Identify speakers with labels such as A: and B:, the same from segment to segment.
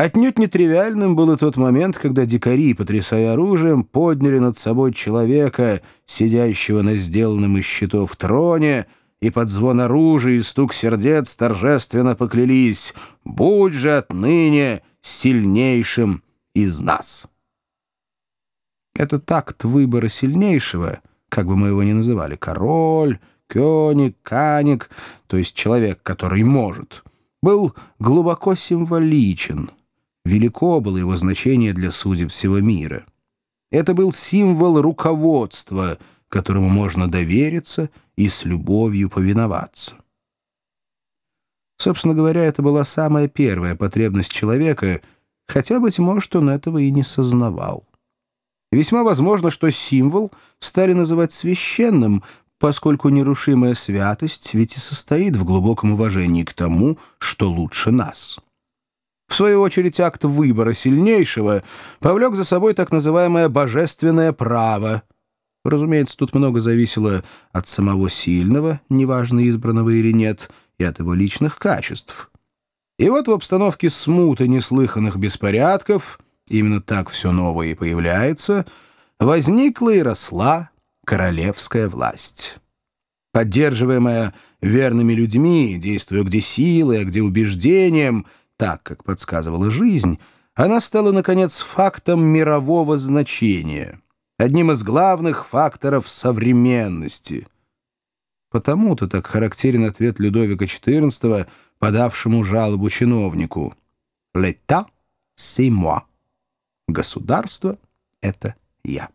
A: Отнюдь нетривиальным был и тот момент, когда дикари, потрясая оружием, подняли над собой человека, сидящего на сделанном из щитов троне, и под звон оружия и стук сердец торжественно поклялись «Будь же отныне сильнейшим из нас». Этот акт выбора сильнейшего, как бы мы его ни называли, король, кёник, каник, то есть человек, который может, был глубоко символичен. Велико было его значение для судеб всего мира. Это был символ руководства, которому можно довериться и с любовью повиноваться. Собственно говоря, это была самая первая потребность человека, хотя, быть может, он этого и не сознавал. Весьма возможно, что символ стали называть священным, поскольку нерушимая святость ведь и состоит в глубоком уважении к тому, что лучше нас. В свою очередь, акт выбора сильнейшего повлек за собой так называемое «божественное право». Разумеется, тут много зависело от самого сильного, неважно, избранного или нет, и от его личных качеств. И вот в обстановке смуты неслыханных беспорядков — именно так все новое и появляется, возникла и росла королевская власть. Поддерживаемая верными людьми, действуя где силой, а где убеждением, так, как подсказывала жизнь, она стала, наконец, фактом мирового значения, одним из главных факторов современности. Потому-то так характерен ответ Людовика XIV, подавшему жалобу чиновнику «L'état, c'est moi». Государство — это я.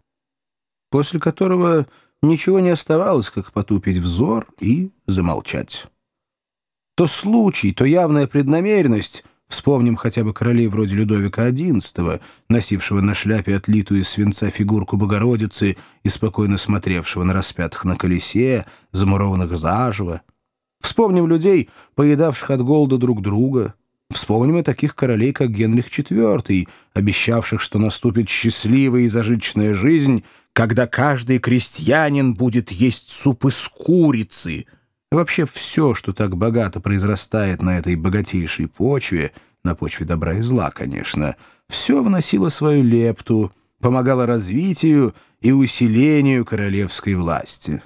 A: После которого ничего не оставалось, как потупить взор и замолчать. То случай, то явная преднамеренность — Вспомним хотя бы королей вроде Людовика XI, носившего на шляпе отлитую из свинца фигурку Богородицы и спокойно смотревшего на распятых на колесе, замурованных заживо. Вспомним людей, поедавших от голода друг друга, Вспомним и таких королей, как Генрих IV, обещавших, что наступит счастливая и зажиточная жизнь, когда каждый крестьянин будет есть суп из курицы. Вообще все, что так богато произрастает на этой богатейшей почве, на почве добра и зла, конечно, все вносило свою лепту, помогало развитию и усилению королевской власти.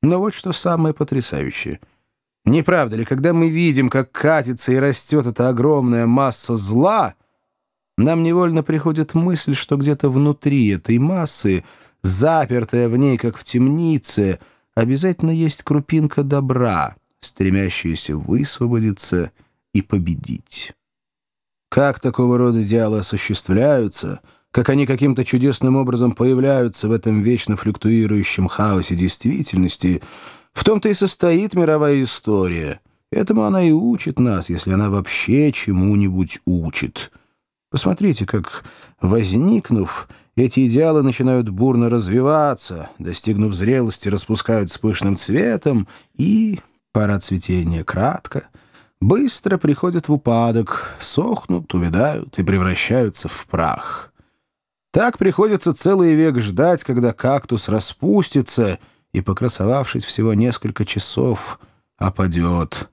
A: Но вот что самое потрясающее — не правда ли, когда мы видим, как катится и растет эта огромная масса зла, нам невольно приходит мысль, что где-то внутри этой массы, запертая в ней, как в темнице, обязательно есть крупинка добра, стремящаяся высвободиться и победить. Как такого рода идеалы осуществляются, как они каким-то чудесным образом появляются в этом вечно флюктуирующем хаосе действительности — в том-то и состоит мировая история. Этому она и учит нас, если она вообще чему-нибудь учит. Посмотрите, как, возникнув, эти идеалы начинают бурно развиваться, достигнув зрелости, распускают с цветом и, пора цветения кратко, быстро приходят в упадок, сохнут, увядают и превращаются в прах. Так приходится целый век ждать, когда кактус распустится — и, покрасовавшись всего несколько часов, опадет.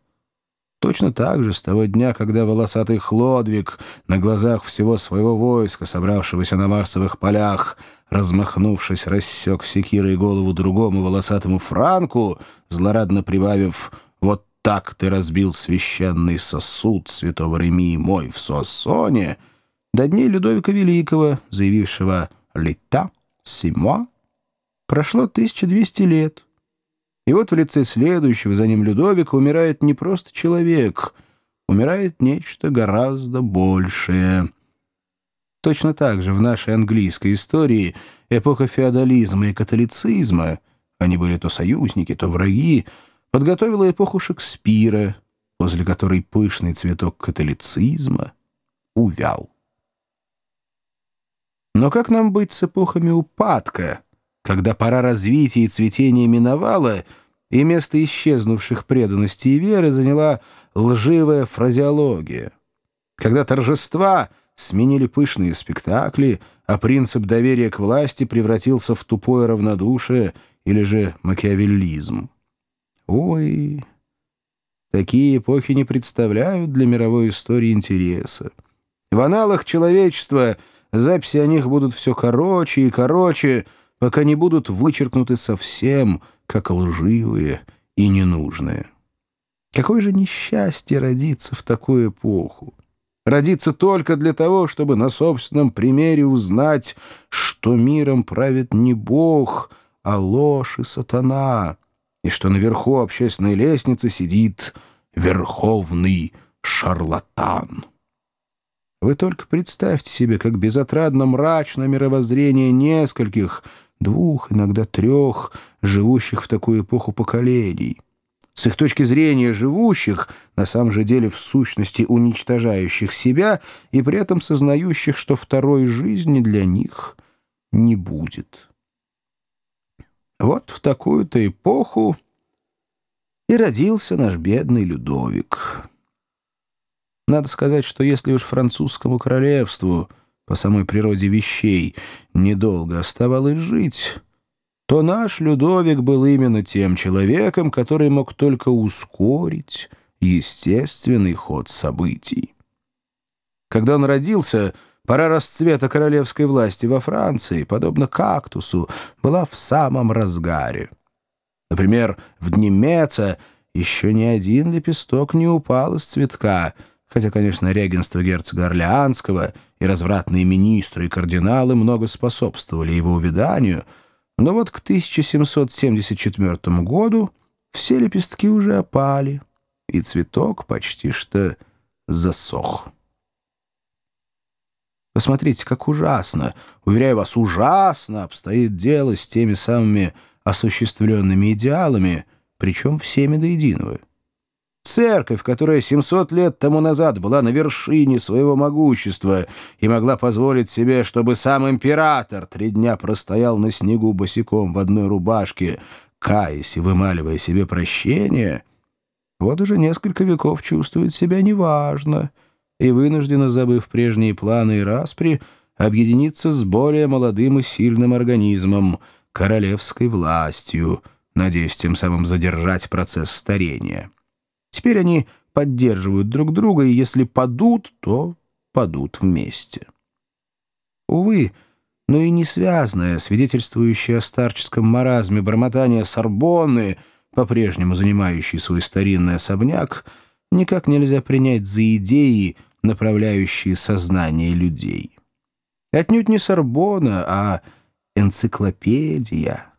A: Точно так же с того дня, когда волосатый Хлодвиг на глазах всего своего войска, собравшегося на Марсовых полях, размахнувшись, рассек секирой голову другому волосатому Франку, злорадно прибавив «Вот так ты разбил священный сосуд святого Реми мой в Суассоне», до дней Людовика Великого, заявившего «Лита, симуа», Прошло 1200 лет. И вот в лице следующего за ним Людовика умирает не просто человек, умирает нечто гораздо большее. Точно так же в нашей английской истории эпоха феодализма и католицизма, они были то союзники, то враги, подготовила эпоху Шекспира, возле которой пышный цветок католицизма увял. Но как нам быть с эпохами упадка — когда пора развития и цветения миновала, и место исчезнувших преданности и веры заняла лживая фразеология. Когда торжества сменили пышные спектакли, а принцип доверия к власти превратился в тупое равнодушие или же макиавеллизм. Ой, такие эпохи не представляют для мировой истории интереса. В аналах человечества записи о них будут все короче и короче, пока не будут вычеркнуты совсем, как лживые и ненужные. Какое же несчастье родиться в такую эпоху! Родиться только для того, чтобы на собственном примере узнать, что миром правит не Бог, а ложь и сатана, и что наверху общественной лестницы сидит верховный шарлатан. Вы только представьте себе, как безотрадно мрачно мировоззрение нескольких, двух, иногда трех, живущих в такую эпоху поколений. С их точки зрения живущих, на самом же деле в сущности уничтожающих себя и при этом сознающих, что второй жизни для них не будет. Вот в такую-то эпоху и родился наш бедный Людовик. Надо сказать, что если уж французскому королевству по самой природе вещей недолго оставалось жить, то наш Людовик был именно тем человеком, который мог только ускорить естественный ход событий. Когда он родился, пора расцвета королевской власти во Франции, подобно кактусу, была в самом разгаре. Например, в дни Меца еще ни один лепесток не упал из цветка, хотя, конечно, регенство герцога Орлеанского и развратные министры и кардиналы много способствовали его увяданию, но вот к 1774 году все лепестки уже опали, и цветок почти что засох. Посмотрите, как ужасно, уверяю вас, ужасно обстоит дело с теми самыми осуществленными идеалами, причем всеми до единого. Церковь, которая 700 лет тому назад была на вершине своего могущества и могла позволить себе, чтобы сам император три дня простоял на снегу босиком в одной рубашке, каясь и вымаливая себе прощение, вот уже несколько веков чувствует себя неважно и вынуждена, забыв прежние планы и распри, объединиться с более молодым и сильным организмом — королевской властью, надеясь тем самым задержать процесс старения. Теперь они поддерживают друг друга, и если падут, то падут вместе. Увы, но и не связанное, свидетельствующее о старческом маразме бормотания Сорбонны, по-прежнему занимающий свой старинный особняк, никак нельзя принять за идеи, направляющие сознание людей. Отнюдь не Сорбона, а энциклопедия.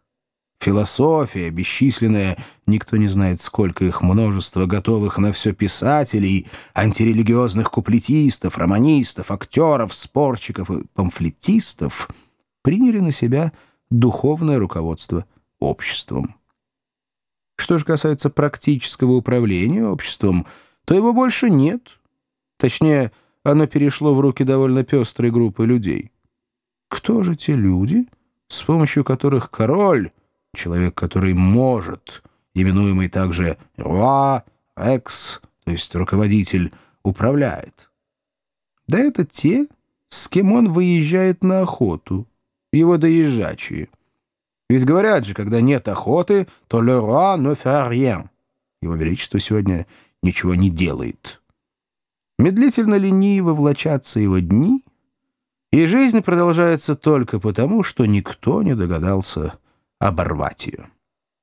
A: Философия, бесчисленная, никто не знает, сколько их множество готовых на все писателей, антирелигиозных куплетистов, романистов, актеров, спорщиков и памфлетистов, приняли на себя духовное руководство обществом. Что же касается практического управления обществом, то его больше нет. Точнее, оно перешло в руки довольно пестрой группы людей. Кто же те люди, с помощью которых король, человек, который может, именуемый также «ва», «экс», то есть руководитель, управляет. Да это те, с кем он выезжает на охоту, его доезжачие. Ведь говорят же, когда нет охоты, то «le roi ne fait rien». Его Величество сегодня ничего не делает. Медлительно лениво влачатся его дни — и жизнь продолжается только потому, что никто не догадался оборвать ее.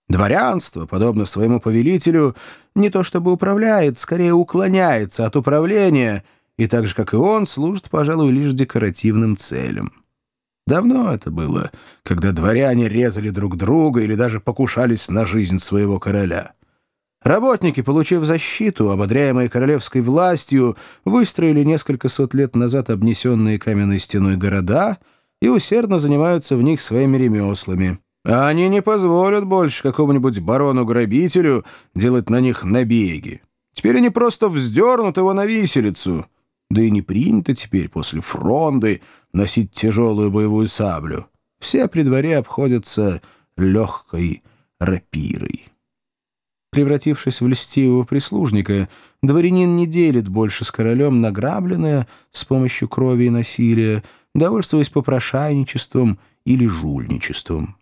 A: Дворянство, подобно своему повелителю, не то чтобы управляет, скорее уклоняется от управления, и так же, как и он, служит, пожалуй, лишь декоративным целям. Давно это было, когда дворяне резали друг друга или даже покушались на жизнь своего короля. Работники, получив защиту, ободряемые королевской властью, выстроили несколько сот лет назад обнесенные каменной стеной города и усердно занимаются в них своими ремеслами. А они не позволят больше какому-нибудь барону-грабителю делать на них набеги. Теперь они просто вздернут его на виселицу. Да и не принято теперь после фронды носить тяжелую боевую саблю. Все при дворе обходятся легкой рапирой. Превратившись в льстивого прислужника, дворянин не делит больше с королем награбленное с помощью крови и насилия, довольствуясь попрошайничеством или жульничеством.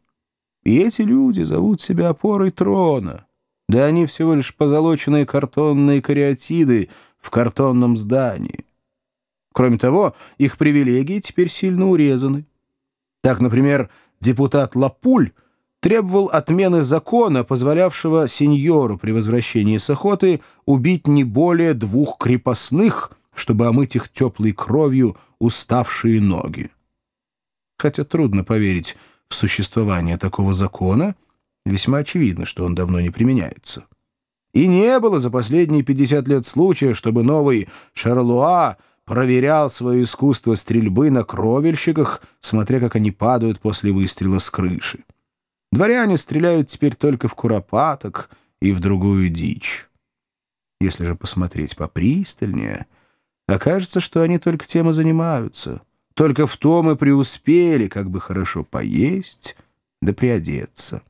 A: И эти люди зовут себя опорой трона. Да они всего лишь позолоченные картонные кариатиды в картонном здании. Кроме того, их привилегии теперь сильно урезаны. Так, например, депутат Лапуль требовал отмены закона, позволявшего сеньору при возвращении с охоты убить не более двух крепостных, чтобы омыть их теплой кровью уставшие ноги. Хотя трудно поверить в существование такого закона, весьма очевидно, что он давно не применяется. И не было за последние 50 лет случая, чтобы новый Шарлуа проверял свое искусство стрельбы на кровельщиках, смотря как они падают после выстрела с крыши. Дворяне стреляют теперь только в куропаток и в другую дичь. Если же посмотреть попристальнее, окажется, что они только тем и занимаются. Только в том и преуспели, как бы хорошо поесть да приодеться.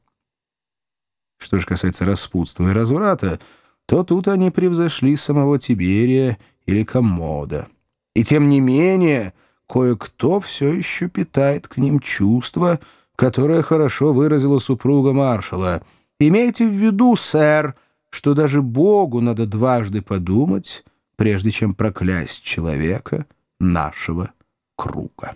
A: Что же касается распутства и разврата, то тут они превзошли самого Тиберия или Коммода. И тем не менее, кое-кто все еще питает к ним чувство, которое хорошо выразила супруга маршала. «Имейте в виду, сэр, что даже Богу надо дважды подумать, прежде чем проклясть человека нашего круга».